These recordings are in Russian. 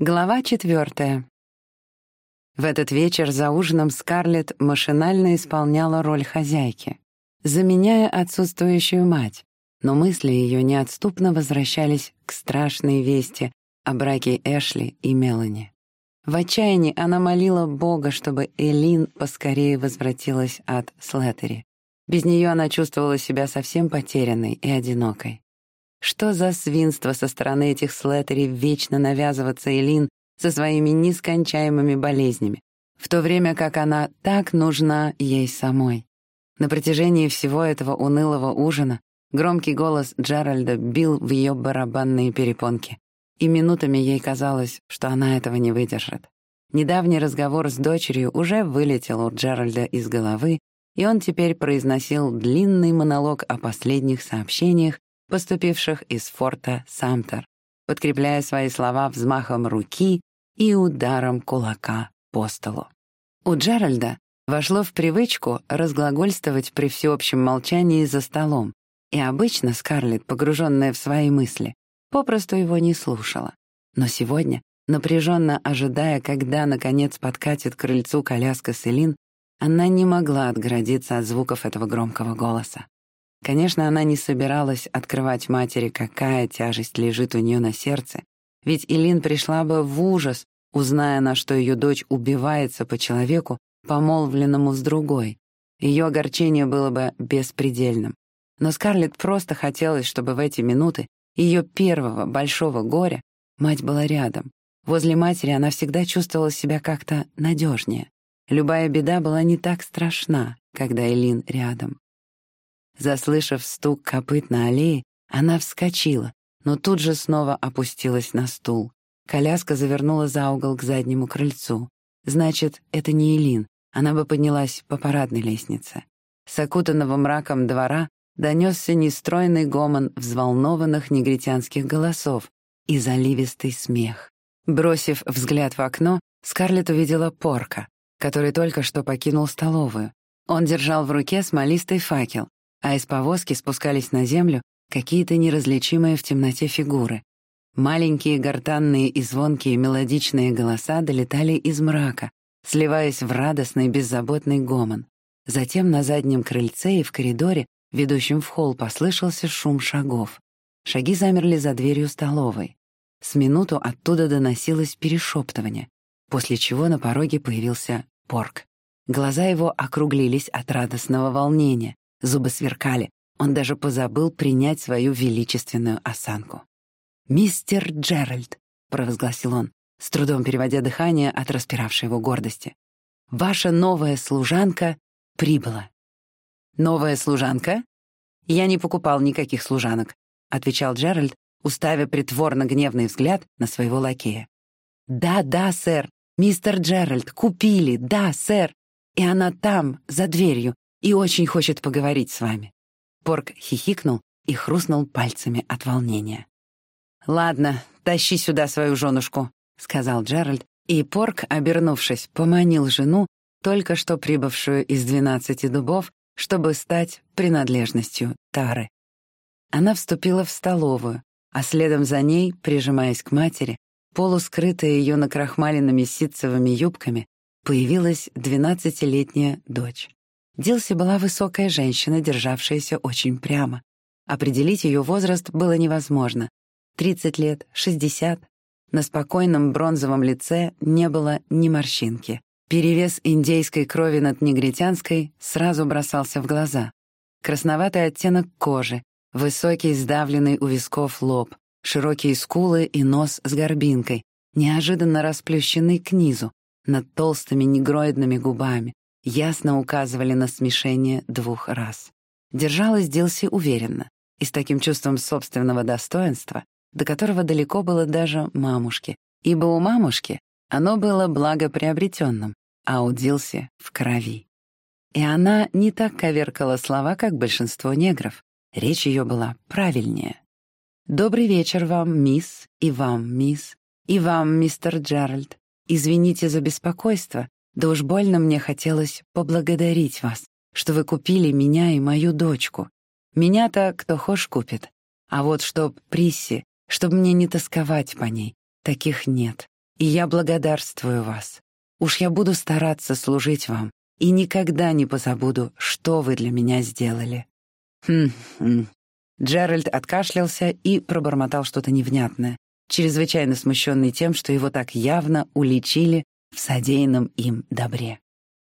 Глава четвертая. В этот вечер за ужином Скарлетт машинально исполняла роль хозяйки, заменяя отсутствующую мать, но мысли ее неотступно возвращались к страшной вести о браке Эшли и Мелани. В отчаянии она молила Бога, чтобы Элин поскорее возвратилась от Слеттери. Без нее она чувствовала себя совсем потерянной и одинокой. Что за свинство со стороны этих слэттери вечно навязываться Элин со своими нескончаемыми болезнями, в то время как она так нужна ей самой. На протяжении всего этого унылого ужина громкий голос Джеральда бил в ее барабанные перепонки, и минутами ей казалось, что она этого не выдержит. Недавний разговор с дочерью уже вылетел у Джеральда из головы, и он теперь произносил длинный монолог о последних сообщениях, поступивших из форта Самтер, подкрепляя свои слова взмахом руки и ударом кулака по столу. У Джеральда вошло в привычку разглагольствовать при всеобщем молчании за столом, и обычно Скарлетт, погруженная в свои мысли, попросту его не слушала. Но сегодня, напряженно ожидая, когда, наконец, подкатит к крыльцу коляска Селин, она не могла отгородиться от звуков этого громкого голоса. Конечно, она не собиралась открывать матери, какая тяжесть лежит у нее на сердце, ведь Илин пришла бы в ужас, узная, на что ее дочь убивается по человеку, помолвленному с другой. Ее огорчение было бы беспредельным. Но Скарлетт просто хотелось, чтобы в эти минуты ее первого большого горя мать была рядом. Возле матери она всегда чувствовала себя как-то надежнее. Любая беда была не так страшна, когда Элин рядом. Заслышав стук копыт на аллее, она вскочила, но тут же снова опустилась на стул. Коляска завернула за угол к заднему крыльцу. Значит, это не Элин, она бы поднялась по парадной лестнице. С окутанного мраком двора донесся нестройный гомон взволнованных негритянских голосов и заливистый смех. Бросив взгляд в окно, Скарлетт увидела Порка, который только что покинул столовую. Он держал в руке смолистый факел, а из повозки спускались на землю какие-то неразличимые в темноте фигуры. Маленькие гортанные и звонкие мелодичные голоса долетали из мрака, сливаясь в радостный беззаботный гомон. Затем на заднем крыльце и в коридоре, ведущем в холл, послышался шум шагов. Шаги замерли за дверью столовой. С минуту оттуда доносилось перешептывание, после чего на пороге появился Порк. Глаза его округлились от радостного волнения. Зубы сверкали. Он даже позабыл принять свою величественную осанку. «Мистер Джеральд», — провозгласил он, с трудом переводя дыхание от распиравшей его гордости. «Ваша новая служанка прибыла». «Новая служанка?» «Я не покупал никаких служанок», — отвечал Джеральд, уставя притворно гневный взгляд на своего лакея. «Да, да, сэр, мистер Джеральд, купили, да, сэр, и она там, за дверью, и очень хочет поговорить с вами». Порк хихикнул и хрустнул пальцами от волнения. «Ладно, тащи сюда свою женушку», — сказал Джеральд, и Порк, обернувшись, поманил жену, только что прибывшую из двенадцати дубов, чтобы стать принадлежностью Тары. Она вступила в столовую, а следом за ней, прижимаясь к матери, полускрытая ее накрахмаленными ситцевыми юбками, появилась двенадцатилетняя дочь. Дилси была высокая женщина, державшаяся очень прямо. Определить ее возраст было невозможно. 30 лет, 60. На спокойном бронзовом лице не было ни морщинки. Перевес индейской крови над негритянской сразу бросался в глаза. Красноватый оттенок кожи, высокий сдавленный у висков лоб, широкие скулы и нос с горбинкой, неожиданно расплющенный к низу, над толстыми негроидными губами, ясно указывали на смешение двух рас. Держалась Дилси уверенно и с таким чувством собственного достоинства, до которого далеко было даже мамушке, ибо у мамушки оно было благоприобретенным, а у Дилси — в крови. И она не так коверкала слова, как большинство негров. Речь ее была правильнее. «Добрый вечер вам, мисс, и вам, мисс, и вам, мистер Джеральд. Извините за беспокойство, да уж больно мне хотелось поблагодарить вас, что вы купили меня и мою дочку. Меня-то кто хошь купит. А вот чтоб Присси, чтоб мне не тосковать по ней, таких нет. и я благодарствую вас. Уж я буду стараться служить вам и никогда не позабуду, что вы для меня сделали». «Хм-хм». Джеральд откашлялся и пробормотал что-то невнятное, чрезвычайно смущенный тем, что его так явно уличили в содеянном им добре.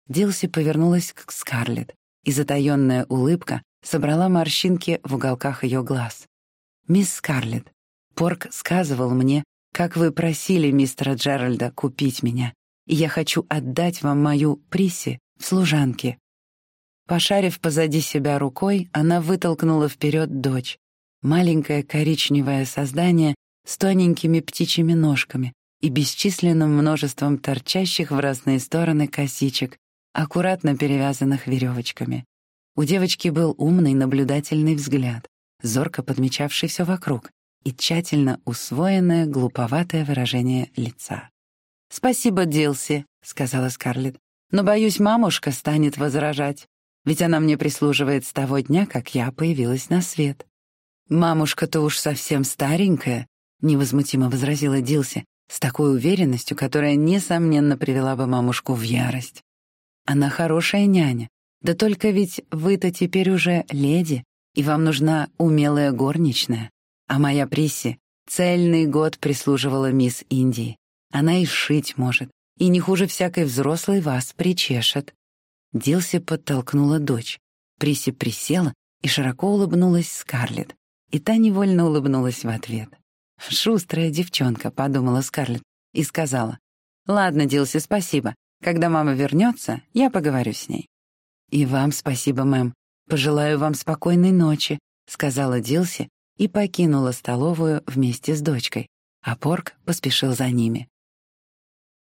Дилси повернулась к Скарлетт, и затаённая улыбка собрала морщинки в уголках ее глаз. «Мисс Скарлетт, Порк сказывал мне, как вы просили мистера Джеральда купить меня, и я хочу отдать вам мою Приси в служанке». Пошарив позади себя рукой, она вытолкнула вперед дочь, маленькое коричневое создание с тоненькими птичьими ножками и бесчисленным множеством торчащих в разные стороны косичек, аккуратно перевязанных веревочками. У девочки был умный наблюдательный взгляд, зорко подмечавший все вокруг, и тщательно усвоенное глуповатое выражение лица. «Спасибо, Дилси», — сказала Скарлетт, «но, боюсь, мамушка станет возражать, ведь она мне прислуживает с того дня, как я появилась на свет». «Мамушка-то уж совсем старенькая», — невозмутимо возразила Дилси, с такой уверенностью, которая, несомненно, привела бы мамушку в ярость. «Она хорошая няня, да только ведь вы-то теперь уже леди, и вам нужна умелая горничная. А моя Присси цельный год прислуживала мисс Индии. Она и шить может, и не хуже всякой взрослой вас причешет». Дилси подтолкнула дочь. Присси присела и широко улыбнулась Скарлетт, и та невольно улыбнулась в ответ. «Шустрая девчонка», — подумала Скарлетт и сказала. «Ладно, Дилси, спасибо. Когда мама вернется, я поговорю с ней». «И вам спасибо, мэм. Пожелаю вам спокойной ночи», — сказала Дилси и покинула столовую вместе с дочкой, а Порк поспешил за ними.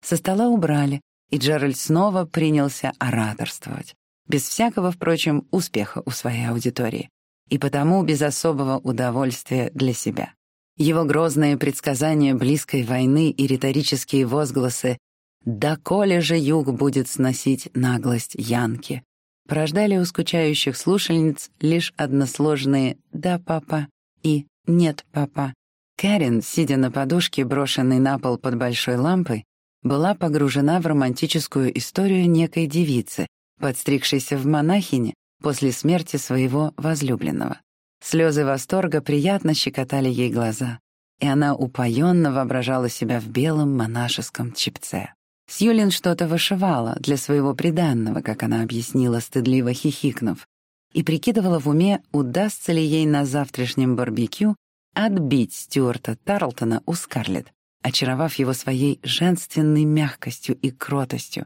Со стола убрали, и Джеральд снова принялся ораторствовать, без всякого, впрочем, успеха у своей аудитории, и потому без особого удовольствия для себя. Его грозные предсказания близкой войны и риторические возгласы «Да коли же юг будет сносить наглость Янки», порождали у скучающих слушальниц лишь односложные «да, папа» и «нет, папа». Кэрин, сидя на подушке, брошенной на пол под большой лампой, была погружена в романтическую историю некой девицы, подстригшейся в монахине после смерти своего возлюбленного. Слезы восторга приятно щекотали ей глаза, и она упоенно воображала себя в белом монашеском чепце. Сьюлин что-то вышивала для своего приданного, как она объяснила, стыдливо хихикнув, и прикидывала в уме, удастся ли ей на завтрашнем барбекю отбить Стюарта Тарлтона у Скарлетт, очаровав его своей женственной мягкостью и кротостью,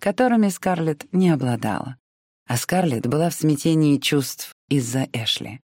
которыми Скарлетт не обладала. А Скарлетт была в смятении чувств из-за Эшли.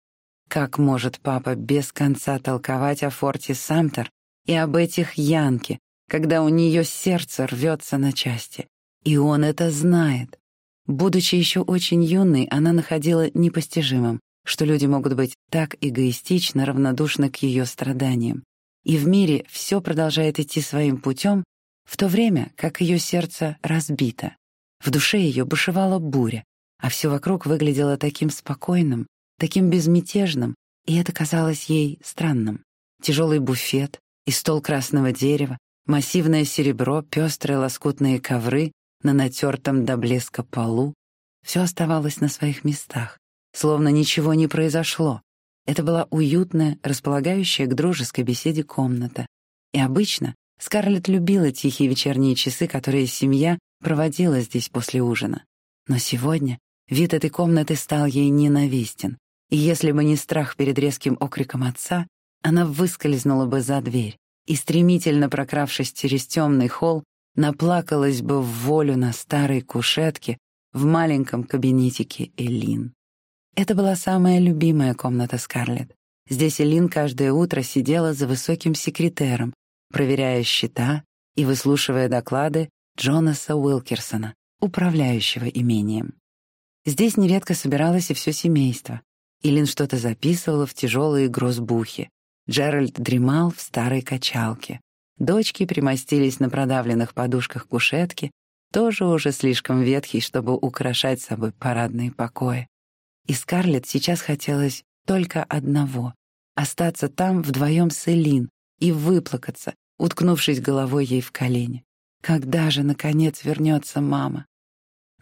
Как может папа без конца толковать о форте Самтер и об этих Янке, когда у нее сердце рвется на части. И он это знает. Будучи еще очень юной, она находила непостижимым, что люди могут быть так эгоистично равнодушны к ее страданиям. И в мире все продолжает идти своим путем, в то время как ее сердце разбито. В душе ее бушевала буря, а все вокруг выглядело таким спокойным, таким безмятежным, и это казалось ей странным. Тяжелый буфет и стол красного дерева, Массивное серебро, пестрые лоскутные ковры на натертом до блеска полу. Все оставалось на своих местах, словно ничего не произошло. Это была уютная, располагающая к дружеской беседе комната. И обычно Скарлетт любила тихие вечерние часы, которые семья проводила здесь после ужина. Но сегодня вид этой комнаты стал ей ненавистен, и если бы не страх перед резким окриком отца, она выскользнула бы за дверь, и, стремительно прокравшись через темный холл, наплакалась бы в волю на старой кушетке в маленьком кабинетике Элин. Это была самая любимая комната Скарлетт. Здесь Элин каждое утро сидела за высоким секретером, проверяя счета и выслушивая доклады Джонаса Уилкерсона, управляющего имением. Здесь нередко собиралось и все семейство. Илин что-то записывала в тяжелые грозбухи, Джеральд дремал в старой качалке. Дочки примостились на продавленных подушках кушетки, тоже уже слишком ветхий, чтобы украшать собой парадные покои. И Скарлетт сейчас хотелось только одного — остаться там вдвоем с Элин и выплакаться, уткнувшись головой ей в колени. «Когда же, наконец, вернется мама?»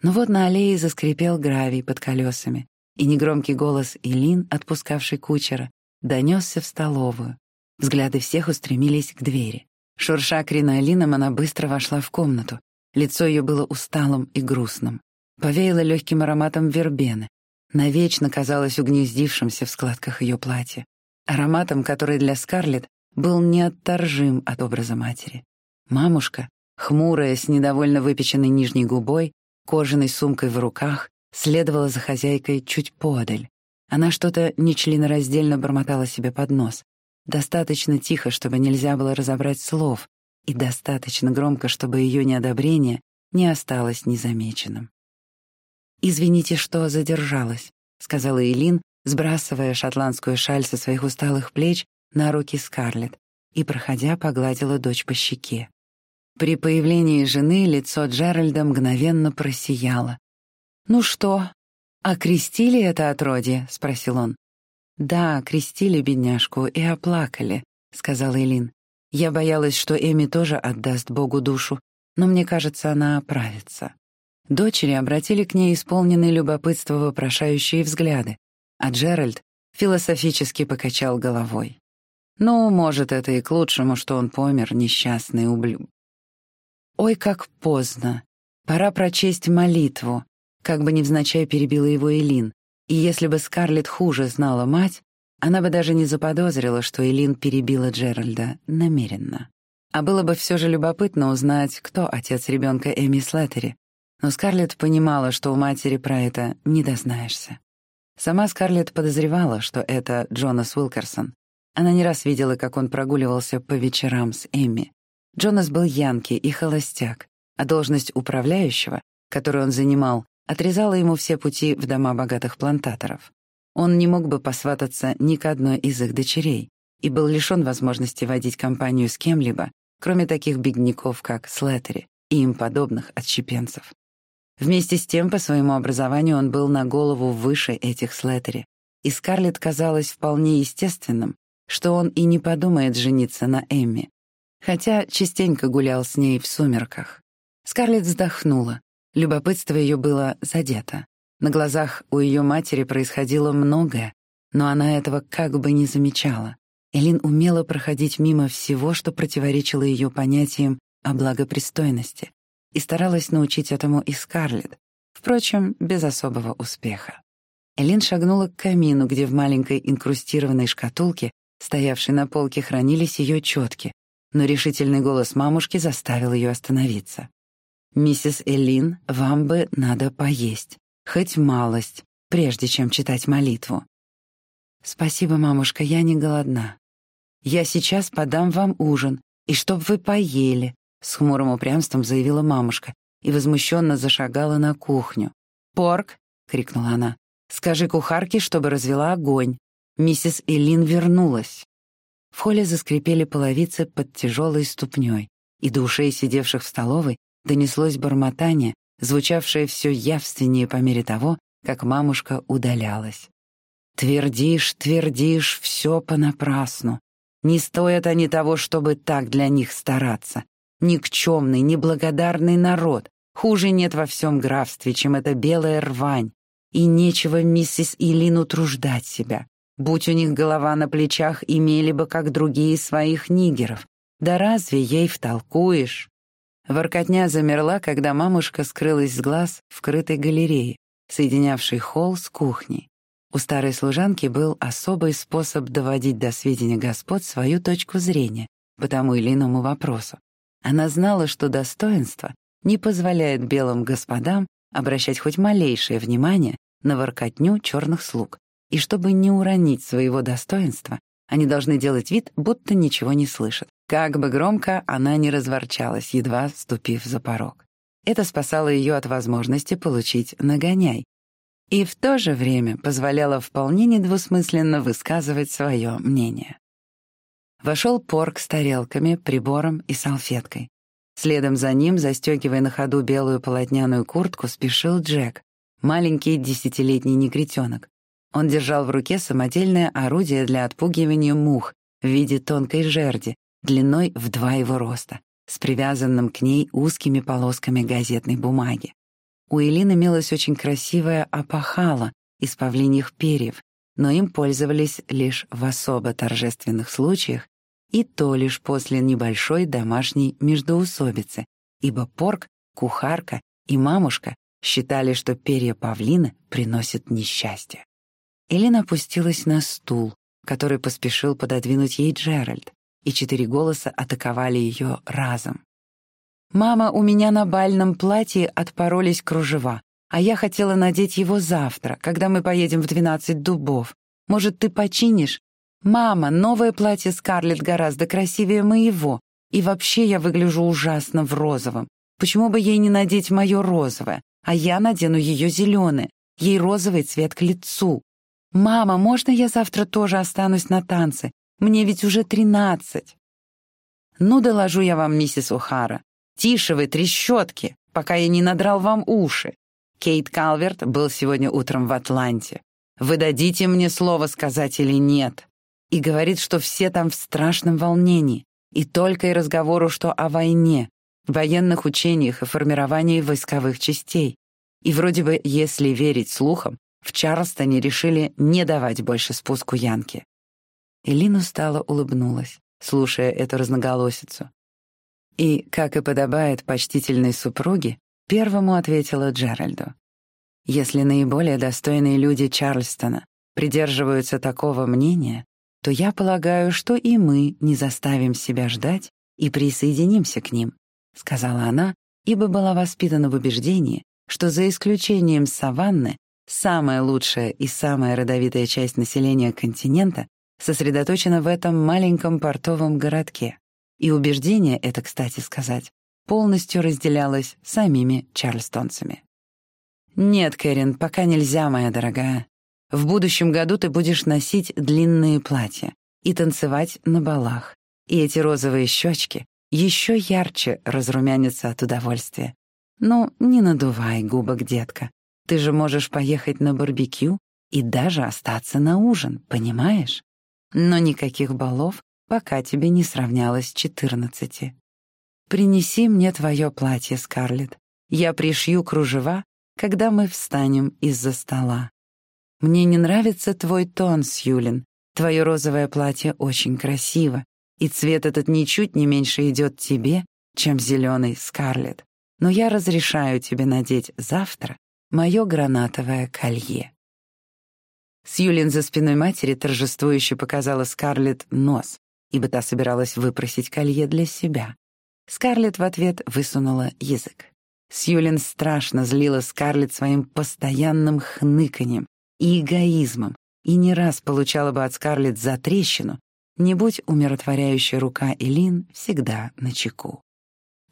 Но вот на аллее заскрипел гравий под колесами, и негромкий голос Илин, отпускавший кучера, донесся в столовую. Взгляды всех устремились к двери. Шурша кринолином, она быстро вошла в комнату. Лицо ее было усталым и грустным. Повеяло легким ароматом вербены. Навечно казалось угнездившимся в складках ее платья. Ароматом, который для Скарлетт был неотторжим от образа матери. Мамушка, хмурая, с недовольно выпеченной нижней губой, кожаной сумкой в руках, следовала за хозяйкой чуть подаль. Она что-то нечленораздельно бормотала себе под нос. Достаточно тихо, чтобы нельзя было разобрать слов, и достаточно громко, чтобы ее неодобрение не осталось незамеченным. «Извините, что задержалась», — сказала Элин, сбрасывая шотландскую шаль со своих усталых плеч на руки Скарлетт и, проходя, погладила дочь по щеке. При появлении жены лицо Джеральда мгновенно просияло. «Ну что, окрестили это отродье?» — спросил он. «Да, крестили бедняжку и оплакали», — сказала Элин. «Я боялась, что Эми тоже отдаст Богу душу, но мне кажется, она оправится». Дочери обратили к ней исполненные любопытства вопрошающие взгляды, а Джеральд философически покачал головой. «Ну, может, это и к лучшему, что он помер, несчастный ублюдок». «Ой, как поздно! Пора прочесть молитву», как бы невзначай перебила его Элин, и если бы Скарлетт хуже знала мать, она бы даже не заподозрила, что Элин перебила Джеральда намеренно. А было бы все же любопытно узнать, кто отец ребенка Эми Слеттери. Но Скарлетт понимала, что у матери про это не дознаешься. Сама Скарлетт подозревала, что это Джонас Уилкерсон. Она не раз видела, как он прогуливался по вечерам с Эми. Джонас был янки и холостяк, а должность управляющего, которую он занимал, отрезала ему все пути в дома богатых плантаторов. Он не мог бы посвататься ни к одной из их дочерей и был лишён возможности водить компанию с кем-либо, кроме таких бедняков, как Слеттери и им подобных отщепенцев. Вместе с тем, по своему образованию он был на голову выше этих Слеттери, и Скарлетт казалось вполне естественным, что он и не подумает жениться на Эмми, хотя частенько гулял с ней в сумерках. Скарлетт вздохнула, Любопытство ее было задето. На глазах у ее матери происходило многое, но она этого как бы не замечала. Элин умела проходить мимо всего, что противоречило ее понятиям о благопристойности, и старалась научить этому и Скарлетт, впрочем, без особого успеха. Элин шагнула к камину, где в маленькой инкрустированной шкатулке, стоявшей на полке, хранились ее четки, но решительный голос мамушки заставил ее остановиться. «Миссис Элин, вам бы надо поесть, хоть малость, прежде чем читать молитву». «Спасибо, мамушка, я не голодна. Я сейчас подам вам ужин, и чтоб вы поели», — с хмурым упрямством заявила мамушка и возмущенно зашагала на кухню. «Порк!» — крикнула она. «Скажи кухарке, чтобы развела огонь. Миссис Элин вернулась». В холле заскрипели половицы под тяжелой ступней, и до ушей сидевших в столовой донеслось бормотание, звучавшее все явственнее по мере того, как мамушка удалялась. «Твердишь, твердишь, все понапрасну. Не стоят они того, чтобы так для них стараться. Никчемный, неблагодарный народ. Хуже нет во всем графстве, чем эта белая рвань. И нечего миссис Илин утруждать себя. Будь у них голова на плечах, имели бы, как другие, своих нигеров. Да разве ей втолкуешь? Воркотня замерла, когда мамушка скрылась с глаз в крытой галерее, соединявшей холл с кухней. У старой служанки был особый способ доводить до сведения господ свою точку зрения по тому или иному вопросу. Она знала, что достоинство не позволяет белым господам обращать хоть малейшее внимание на воркотню черных слуг, и чтобы не уронить своего достоинства, они должны делать вид, будто ничего не слышат. Как бы громко она не разворчалась, едва ступив за порог. Это спасало ее от возможности получить нагоняй. И в то же время позволяло вполне недвусмысленно высказывать свое мнение. Вошел порк с тарелками, прибором и салфеткой. Следом за ним, застегивая на ходу белую полотняную куртку, спешил Джек, маленький десятилетний негритенок. Он держал в руке самодельное орудие для отпугивания мух в виде тонкой жерди, длиной в два его роста, с привязанным к ней узкими полосками газетной бумаги. У Элин имелась очень красивая опахала из павлиньих перьев, но им пользовались лишь в особо торжественных случаях и то лишь после небольшой домашней междоусобицы, ибо порк, кухарка и мамушка считали, что перья павлина приносят несчастье. Элин опустилась на стул, который поспешил пододвинуть ей Джеральд, и четыре голоса атаковали ее разом. «Мама, у меня на бальном платье отпоролись кружева, а я хотела надеть его завтра, когда мы поедем в двенадцать дубов. Может, ты починишь? Мама, новое платье Скарлетт гораздо красивее моего, и вообще я выгляжу ужасно в розовом. Почему бы ей не надеть мое розовое, а я надену ее зеленое, ей розовый цвет к лицу. «Мама, можно я завтра тоже останусь на танцы? Мне ведь уже тринадцать». «Ну, доложу я вам, миссис О'Хара. Тише вы, трещотки, пока я не надрал вам уши. Кейт Калверт был сегодня утром в Атланте. Вы дадите мне слово сказать или нет?» И говорит, что все там в страшном волнении. И только и разговору, что о войне, военных учениях и формировании войсковых частей. И вроде бы, если верить слухам, в Чарльстоне решили не давать больше спуску Янке. Элин устало улыбнулась, слушая эту разноголосицу. И, как и подобает почтительной супруге, первому ответила Джеральду. «Если наиболее достойные люди Чарльстона придерживаются такого мнения, то я полагаю, что и мы не заставим себя ждать и присоединимся к ним», — сказала она, ибо была воспитана в убеждении, что за исключением саванны самая лучшая и самая родовитая часть населения континента сосредоточена в этом маленьком портовом городке. И убеждение это, кстати сказать, полностью разделялось самими чарльстонцами. «Нет, Кэрин, пока нельзя, моя дорогая. В будущем году ты будешь носить длинные платья и танцевать на балах, и эти розовые щечки еще ярче разрумянятся от удовольствия. Ну, не надувай губок, детка. Ты же можешь поехать на барбекю и даже остаться на ужин, понимаешь? Но никаких балов, пока тебе не сравнялось четырнадцати. Принеси мне твое платье, Скарлетт. Я пришью кружева, когда мы встанем из-за стола. Мне не нравится твой тон, Сьюлин. Твое розовое платье очень красиво, и цвет этот ничуть не меньше идет тебе, чем зеленый, Скарлетт. Но я разрешаю тебе надеть завтра мое гранатовое колье. Сьюлин за спиной матери торжествующе показала Скарлетт нос, ибо та собиралась выпросить колье для себя. Скарлетт в ответ высунула язык. Сьюлин страшно злила Скарлетт своим постоянным хныканьем и эгоизмом, и не раз получала бы от Скарлетт за трещину, не будь умиротворяющая рука Элин всегда на чеку.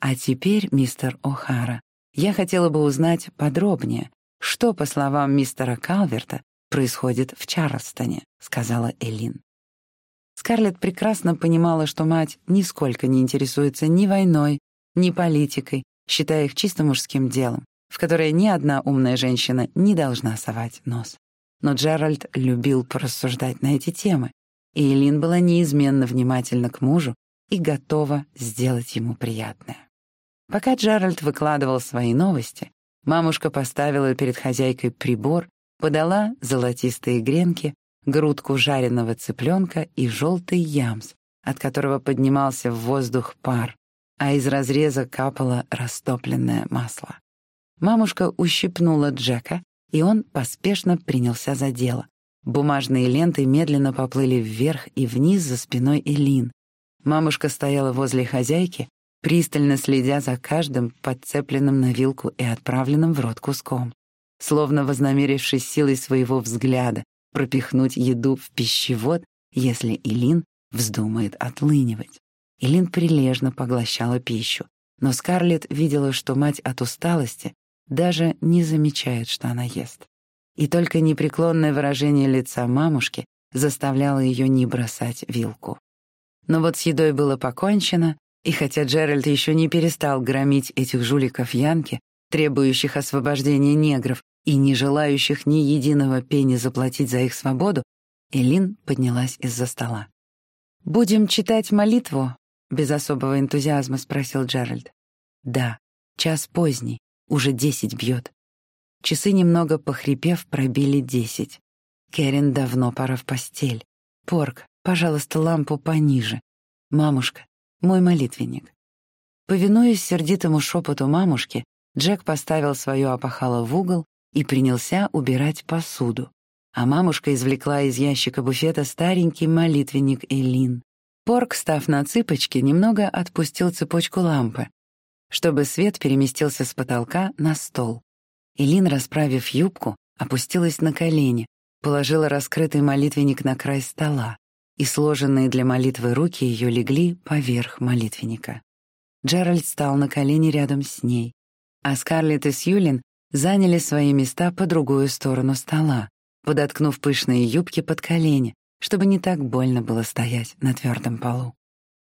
А теперь, мистер О'Хара, я хотела бы узнать подробнее, что, по словам мистера Калверта, происходит в Чарльстоне, сказала Элин. Скарлетт прекрасно понимала, что мать нисколько не интересуется ни войной, ни политикой, считая их чисто мужским делом, в которое ни одна умная женщина не должна совать нос. Но Джеральд любил порассуждать на эти темы, и Элин была неизменно внимательна к мужу и готова сделать ему приятное. Пока Джеральд выкладывал свои новости, мамушка поставила перед хозяйкой прибор, подала золотистые гренки, грудку жареного цыпленка и желтый ямс, от которого поднимался в воздух пар, а из разреза капало растопленное масло. Мамушка ущипнула Джека, и он поспешно принялся за дело. Бумажные ленты медленно поплыли вверх и вниз за спиной Элин. Мамушка стояла возле хозяйки, пристально следя за каждым подцепленным на вилку и отправленным в рот куском, словно вознамерившись силой своего взгляда пропихнуть еду в пищевод, если Илин вздумает отлынивать. Илин прилежно поглощала пищу, но Скарлетт видела, что мать от усталости даже не замечает, что она ест. И только непреклонное выражение лица мамушки заставляло ее не бросать вилку. Но вот с едой было покончено, и хотя Джеральд еще не перестал громить этих жуликов Янки, требующих освобождения негров и не желающих ни единого пени заплатить за их свободу, Элин поднялась из-за стола. «Будем читать молитву, — без особого энтузиазма спросил Джеральд. «Да, час поздний, уже десять бьет». Часы, немного похрипев, пробили десять. Кэрин давно пора в постель. Порк, пожалуйста, лампу пониже. Мамушка, мой молитвенник. Повинуясь сердитому шепоту мамушки, Джек поставил свое опахало в угол и принялся убирать посуду. А мамушка извлекла из ящика буфета старенький молитвенник Элин. Порк, став на цыпочки, немного отпустил цепочку лампы, чтобы свет переместился с потолка на стол. Элин, расправив юбку, опустилась на колени, положила раскрытый молитвенник на край стола, и сложенные для молитвы руки ее легли поверх молитвенника. Джеральд стал на колени рядом с ней, а Скарлетт и Сьюлин заняли свои места по другую сторону стола, подоткнув пышные юбки под колени, чтобы не так больно было стоять на твердом полу.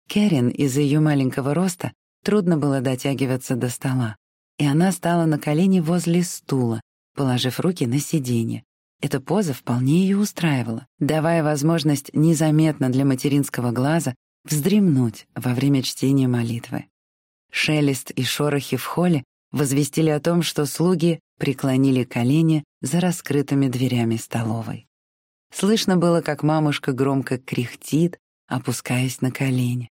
Кэрин из-за ее маленького роста трудно было дотягиваться до стола, и она стала на колени возле стула, положив руки на сиденье. Эта поза вполне ее устраивала, давая возможность незаметно для материнского глаза вздремнуть во время чтения молитвы. Шелест и шорохи в холле возвестили о том, что слуги преклонили колени за раскрытыми дверями столовой. Слышно было, как мамушка громко кряхтит, опускаясь на колени.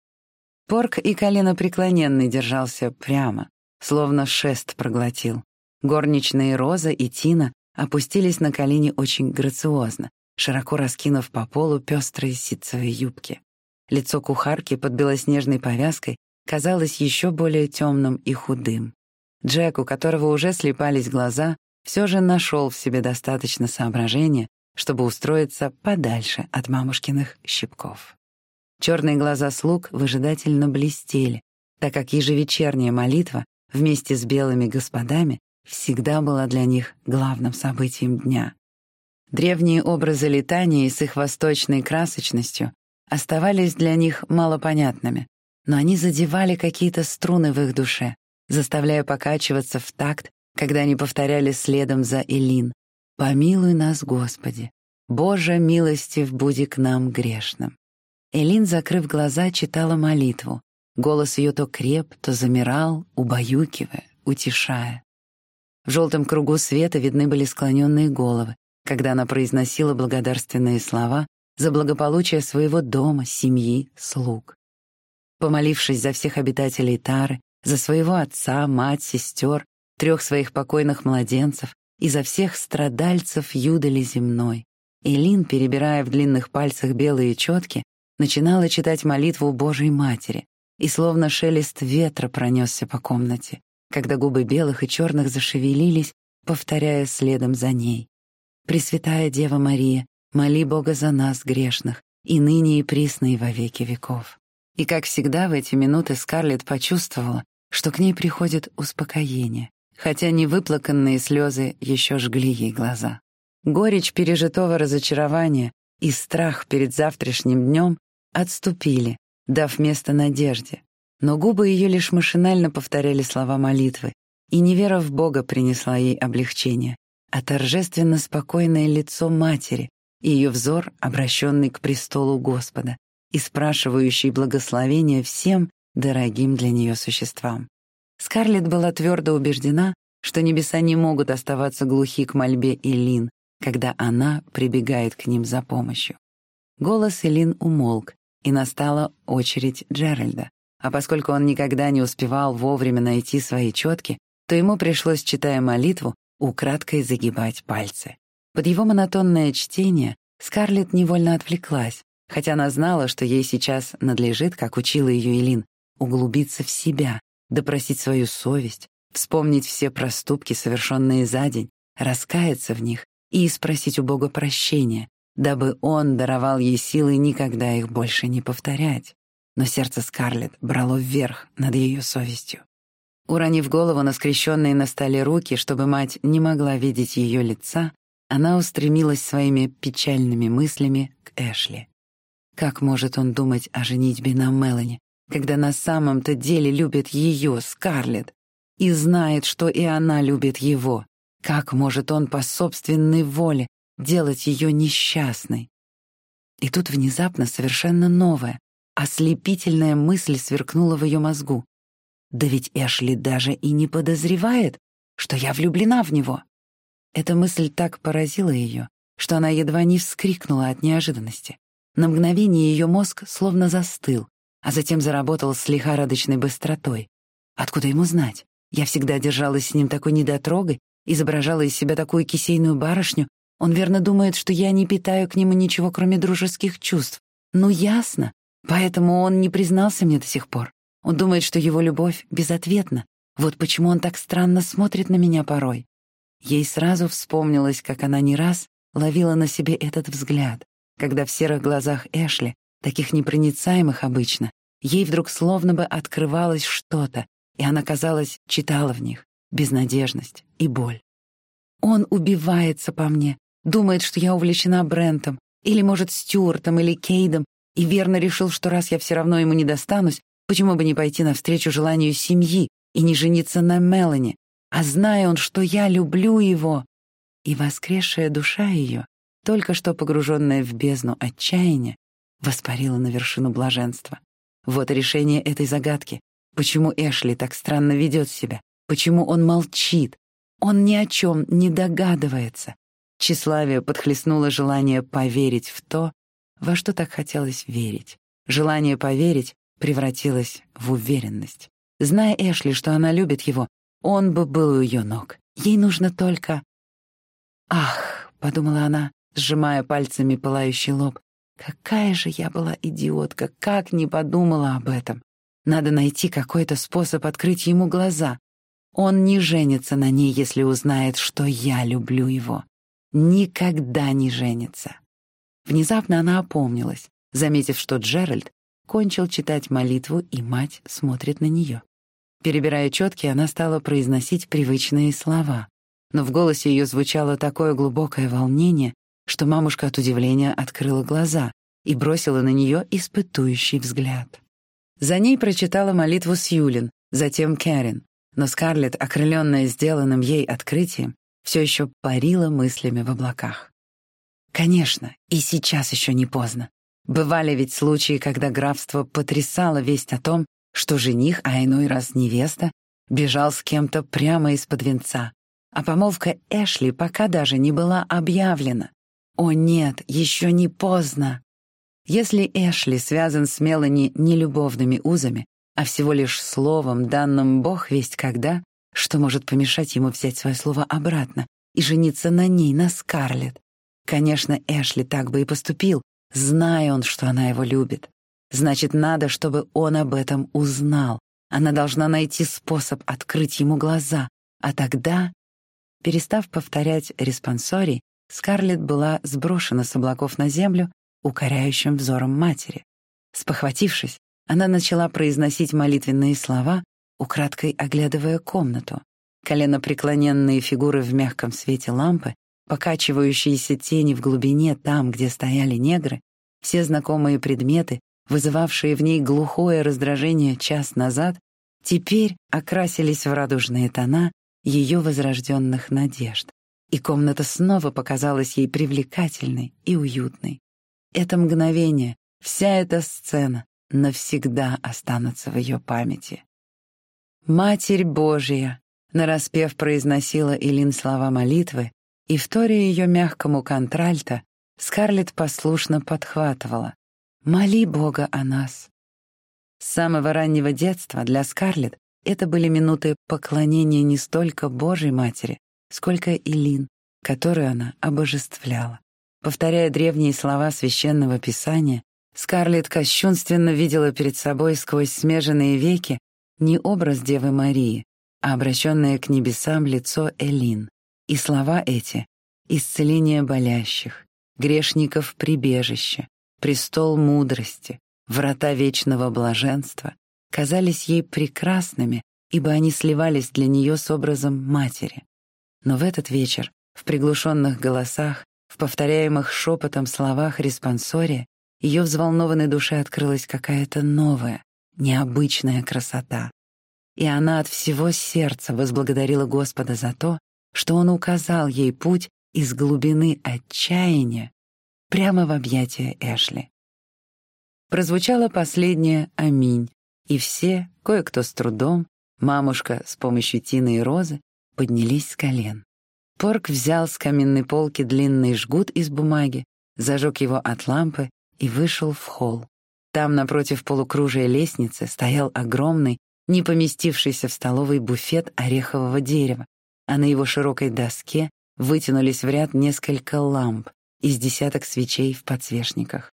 Порк и колено преклоненный держался прямо, словно шест проглотил. Горничные Роза и Тина опустились на колени очень грациозно, широко раскинув по полу пестрые ситцевые юбки. Лицо кухарки под белоснежной повязкой казалось еще более темным и худым. Джек, у которого уже слепались глаза, все же нашел в себе достаточно соображения, чтобы устроиться подальше от мамушкиных щипков. Черные глаза слуг выжидательно блестели, так как ежевечерняя молитва вместе с белыми господами всегда была для них главным событием дня. Древние образы летания с их восточной красочностью оставались для них малопонятными, но они задевали какие-то струны в их душе, заставляя покачиваться в такт, когда они повторяли следом за Элин «Помилуй нас, Господи! Боже, милостив буди к нам грешным!» Элин, закрыв глаза, читала молитву. Голос ее то креп, то замирал, убаюкивая, утешая. В желтом кругу света видны были склоненные головы, когда она произносила благодарственные слова за благополучие своего дома, семьи, слуг. Помолившись за всех обитателей Тары, за своего отца, мать, сестер, трех своих покойных младенцев и за всех страдальцев юдали земной. Элин, перебирая в длинных пальцах белые четки, начинала читать молитву Божьей Матери, и словно шелест ветра пронесся по комнате, когда губы белых и черных зашевелились, повторяя следом за ней. «Пресвятая Дева Мария, моли Бога за нас, грешных, и ныне и присно и во веки веков». И, как всегда, в эти минуты Скарлетт почувствовала, что к ней приходит успокоение, хотя невыплаканные слезы еще жгли ей глаза. Горечь пережитого разочарования и страх перед завтрашним днем отступили, дав место надежде, но губы ее лишь машинально повторяли слова молитвы, и невера в Бога принесла ей облегчение, а торжественно спокойное лицо матери и ее взор, обращенный к престолу Господа и спрашивающий благословения всем, дорогим для нее существам. Скарлетт была твердо убеждена, что небеса не могут оставаться глухи к мольбе Элин, когда она прибегает к ним за помощью. Голос Элин умолк, и настала очередь Джеральда. А поскольку он никогда не успевал вовремя найти свои четки, то ему пришлось, читая молитву, украдкой загибать пальцы. Под его монотонное чтение Скарлетт невольно отвлеклась, хотя она знала, что ей сейчас надлежит, как учила ее Элин, углубиться в себя, допросить свою совесть, вспомнить все проступки, совершенные за день, раскаяться в них и спросить у Бога прощения, дабы Он даровал ей силы никогда их больше не повторять. Но сердце Скарлетт брало вверх над ее совестью. Уронив голову на скрещенные на столе руки, чтобы мать не могла видеть ее лица, она устремилась своими печальными мыслями к Эшли. Как может он думать о женитьбе на Мелани, когда на самом-то деле любит ее, Скарлетт, и знает, что и она любит его. Как может он по собственной воле делать ее несчастной? И тут внезапно совершенно новое, Ослепительная мысль сверкнула в ее мозгу. Да ведь Эшли даже и не подозревает, что я влюблена в него. Эта мысль так поразила ее, что она едва не вскрикнула от неожиданности. На мгновение ее мозг словно застыл, а затем заработал с лихорадочной быстротой. Откуда ему знать? Я всегда держалась с ним такой недотрогой, изображала из себя такую кисейную барышню. Он верно думает, что я не питаю к нему ничего, кроме дружеских чувств. Ну, ясно. Поэтому он не признался мне до сих пор. Он думает, что его любовь безответна. Вот почему он так странно смотрит на меня порой. Ей сразу вспомнилось, как она не раз ловила на себе этот взгляд, когда в серых глазах Эшли, таких непроницаемых обычно, ей вдруг словно бы открывалось что-то, и она, казалось, читала в них безнадежность и боль. Он убивается по мне, думает, что я увлечена Брентом, или, может, Стюартом или Кейдом, и верно решил, что раз я все равно ему не достанусь, почему бы не пойти навстречу желанию семьи и не жениться на Мелани, а зная он, что я люблю его. И воскресшая душа ее, только что погруженная в бездну отчаяния, воспарила на вершину блаженства. Вот решение этой загадки. Почему Эшли так странно ведет себя? Почему он молчит? Он ни о чем не догадывается. Тщеславие подхлестнуло желание поверить в то, во что так хотелось верить. Желание поверить превратилось в уверенность. Зная Эшли, что она любит его, он бы был у ее ног. Ей нужно только... «Ах», — подумала она, сжимая пальцами пылающий лоб, «какая же я была идиотка, как не подумала об этом. Надо найти какой-то способ открыть ему глаза. Он не женится на ней, если узнает, что я люблю его. Никогда не женится». Внезапно она опомнилась, заметив, что Джеральд кончил читать молитву, и мать смотрит на нее. Перебирая четки, она стала произносить привычные слова, но в голосе ее звучало такое глубокое волнение, что мамушка от удивления открыла глаза и бросила на нее испытующий взгляд. За ней прочитала молитву Сьюлин, затем Кэрин, но Скарлетт, окрыленная сделанным ей открытием, все еще парила мыслями в облаках. Конечно, и сейчас еще не поздно. Бывали ведь случаи, когда графство потрясало весть о том, что жених, а иной раз невеста, бежал с кем-то прямо из-под венца, а помолвка Эшли пока даже не была объявлена. О нет, еще не поздно. Если Эшли связан с Мелани не любовными узами, а всего лишь словом, данным Бог весть когда, что может помешать ему взять свое слово обратно и жениться на ней, на Скарлетт? Конечно, Эшли так бы и поступил, зная он, что она его любит. Значит, надо, чтобы он об этом узнал. Она должна найти способ открыть ему глаза. А тогда, перестав повторять респонсорий, Скарлетт была сброшена с облаков на землю укоряющим взором матери. Спохватившись, она начала произносить молитвенные слова, украдкой оглядывая комнату. Коленопреклоненные фигуры в мягком свете лампы покачивающиеся тени в глубине там, где стояли негры, все знакомые предметы, вызывавшие в ней глухое раздражение час назад, теперь окрасились в радужные тона ее возрожденных надежд, и комната снова показалась ей привлекательной и уютной. Это мгновение, вся эта сцена навсегда останутся в ее памяти. «Матерь Божья!» — нараспев произносила Илин слова молитвы, и, вторя ее мягкому контральто, Скарлетт послушно подхватывала. «Моли Бога о нас». С самого раннего детства для Скарлетт это были минуты поклонения не столько Божьей Матери, сколько Илин, которую она обожествляла. Повторяя древние слова Священного Писания, Скарлетт кощунственно видела перед собой сквозь смеженные веки не образ Девы Марии, а обращенное к небесам лицо Элин. И слова эти — исцеление болящих, грешников прибежище, престол мудрости, врата вечного блаженства — казались ей прекрасными, ибо они сливались для нее с образом матери. Но в этот вечер, в приглушенных голосах, в повторяемых шепотом словах респонсория, ее взволнованной душе открылась какая-то новая, необычная красота. И она от всего сердца возблагодарила Господа за то, что он указал ей путь из глубины отчаяния прямо в объятия Эшли. прозвучало последнее «Аминь», и все, кое-кто с трудом, мамушка с помощью Тины и Розы, поднялись с колен. Порк взял с каменной полки длинный жгут из бумаги, зажег его от лампы и вышел в холл. Там, напротив полукружия лестницы, стоял огромный, не поместившийся в столовый буфет орехового дерева, а на его широкой доске вытянулись в ряд несколько ламп из десяток свечей в подсвечниках.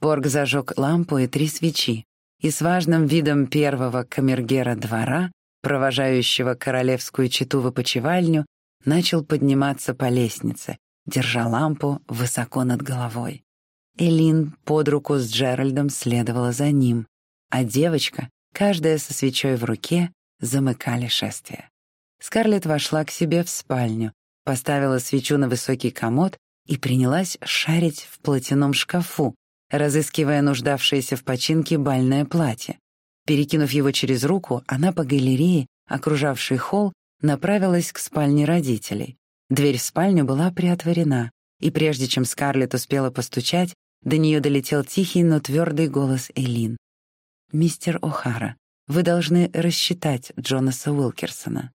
Порк зажег лампу и три свечи, и с важным видом первого камергера двора, провожающего королевскую чету в опочивальню, начал подниматься по лестнице, держа лампу высоко над головой. Элин под руку с Джеральдом следовала за ним, а девочка, каждая со свечой в руке, замыкали шествие. Скарлетт вошла к себе в спальню, поставила свечу на высокий комод и принялась шарить в платяном шкафу, разыскивая нуждавшееся в починке бальное платье. Перекинув его через руку, она по галерее, окружавшей холл, направилась к спальне родителей. Дверь в спальню была приотворена, и прежде чем Скарлетт успела постучать, до нее долетел тихий, но твердый голос Элин. «Мистер О'Хара, вы должны рассчитать Джонаса Уилкерсона».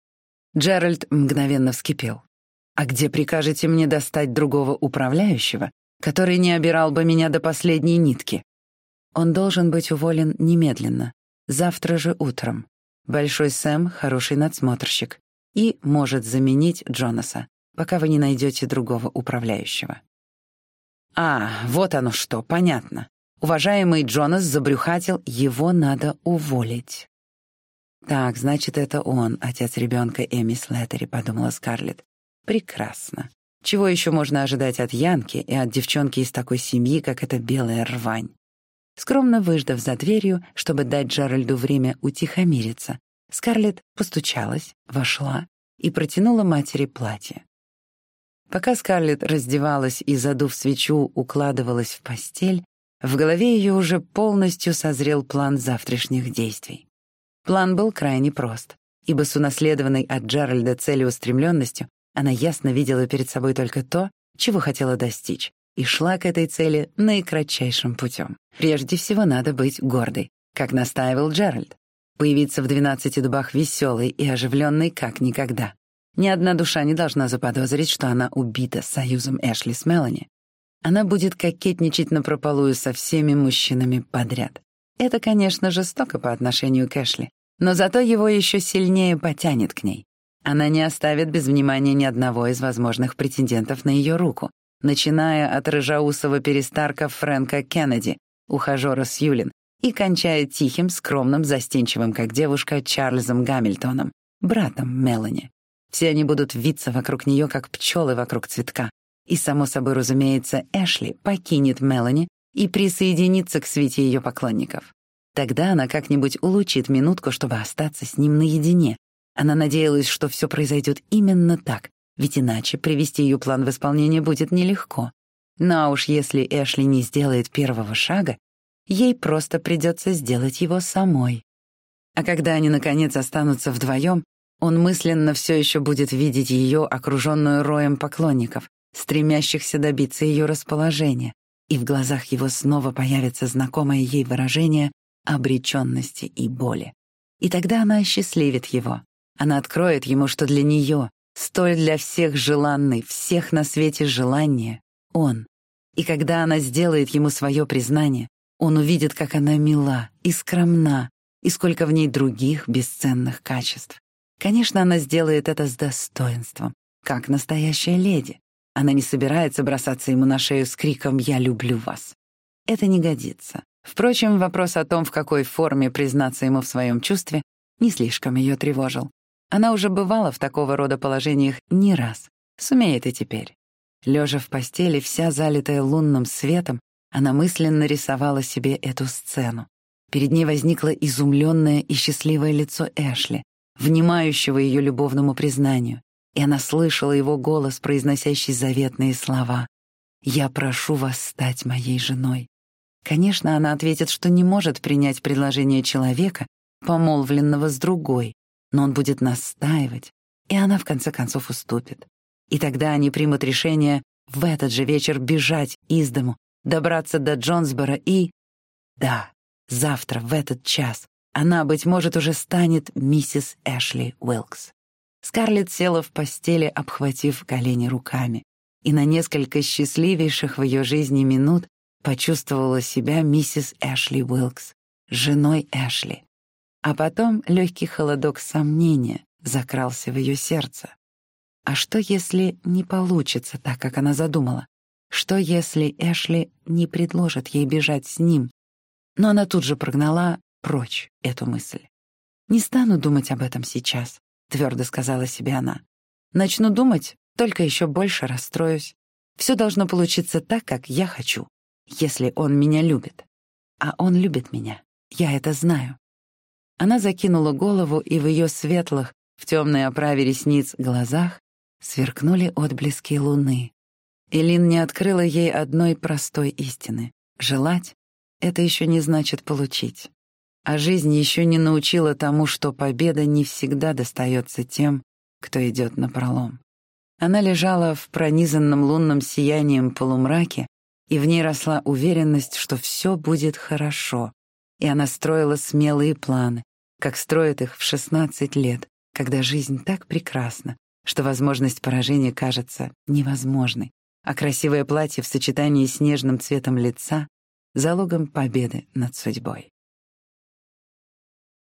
Джеральд мгновенно вскипел. «А где прикажете мне достать другого управляющего, который не обирал бы меня до последней нитки?» Он должен быть уволен немедленно, завтра же утром. Большой Сэм — хороший надсмотрщик и может заменить Джонаса, пока вы не найдете другого управляющего. А, вот оно что, понятно. Уважаемый Джонас забрюхатил, его надо уволить. Так, значит, это он, отец ребенка Эми Слеттери, подумала Скарлетт. Прекрасно. Чего еще можно ожидать от Янки и от девчонки из такой семьи, как эта белая рвань? Скромно выждав за дверью, чтобы дать Джеральду время утихомириться, Скарлетт постучалась, вошла и протянула матери платье. Пока Скарлетт раздевалась и, задув свечу, укладывалась в постель, в голове ее уже полностью созрел план завтрашних действий. План был крайне прост, ибо с унаследованной от Джеральда целеустремленностью она ясно видела перед собой только то, чего хотела достичь, и шла к этой цели наикратчайшим путем. Прежде всего надо быть гордой, как настаивал Джеральд. Появиться в двенадцати дубах веселой и оживленной как никогда. Ни одна душа не должна заподозрить, что она убита союзом Эшли с Мелани. Она будет кокетничать напропалую со всеми мужчинами подряд. Это, конечно, жестоко по отношению к Эшли, но зато его еще сильнее потянет к ней. Она не оставит без внимания ни одного из возможных претендентов на ее руку, начиная от рыжаусого перестарка Фрэнка Кеннеди, ухажера Сьюлин, и кончая тихим, скромным, застенчивым, как девушка, Чарльзом Гамильтоном, братом Мелани. Все они будут виться вокруг нее, как пчелы вокруг цветка. И, само собой разумеется, Эшли покинет Мелани и присоединится к свите ее поклонников. Тогда она как-нибудь улучит минутку, чтобы остаться с ним наедине. Она надеялась, что все произойдет именно так, ведь иначе привести ее план в исполнение будет нелегко. Но уж если Эшли не сделает первого шага, ей просто придется сделать его самой. А когда они, наконец, останутся вдвоем, он мысленно все еще будет видеть ее, окруженную роем поклонников, стремящихся добиться ее расположения, и в глазах его снова появится знакомое ей выражение обреченности и боли. И тогда она осчастливит его. Она откроет ему, что для нее, столь для всех желанный, всех на свете желание, он. И когда она сделает ему свое признание, он увидит, как она мила и скромна, и сколько в ней других бесценных качеств. Конечно, она сделает это с достоинством, как настоящая леди. Она не собирается бросаться ему на шею с криком «Я люблю вас». Это не годится. Впрочем, вопрос о том, в какой форме признаться ему в своем чувстве, не слишком ее тревожил. Она уже бывала в такого рода положениях не раз. Сумеет и теперь. Лежа в постели, вся залитая лунным светом, она мысленно рисовала себе эту сцену. Перед ней возникло изумленное и счастливое лицо Эшли, внимающего ее любовному признанию, и она слышала его голос, произносящий заветные слова «Я прошу вас стать моей женой». Конечно, она ответит, что не может принять предложение человека, помолвленного с другой, но он будет настаивать, и она в конце концов уступит. И тогда они примут решение в этот же вечер бежать из дому, добраться до Джонсбора и... Да, завтра, в этот час, она, быть может, уже станет миссис Эшли Уилкс. Скарлетт села в постели, обхватив колени руками, и на несколько счастливейших в ее жизни минут почувствовала себя миссис Эшли Уилкс, женой Эшли. А потом легкий холодок сомнения закрался в ее сердце. А что, если не получится так, как она задумала? Что, если Эшли не предложит ей бежать с ним? Но она тут же прогнала прочь эту мысль. «Не стану думать об этом сейчас», — твердо сказала себе она. «Начну думать, только еще больше расстроюсь. Все должно получиться так, как я хочу, если он меня любит. А он любит меня, я это знаю». Она закинула голову, и в ее светлых, в темной оправе ресниц глазах сверкнули отблески луны. Элин не открыла ей одной простой истины. Желать — это еще не значит получить. А жизнь еще не научила тому, что победа не всегда достается тем, кто идет на пролом. Она лежала в пронизанном лунным сиянием полумраке, и в ней росла уверенность, что все будет хорошо, и она строила смелые планы, как строит их в 16 лет, когда жизнь так прекрасна, что возможность поражения кажется невозможной, а красивое платье в сочетании с нежным цветом лица — залогом победы над судьбой.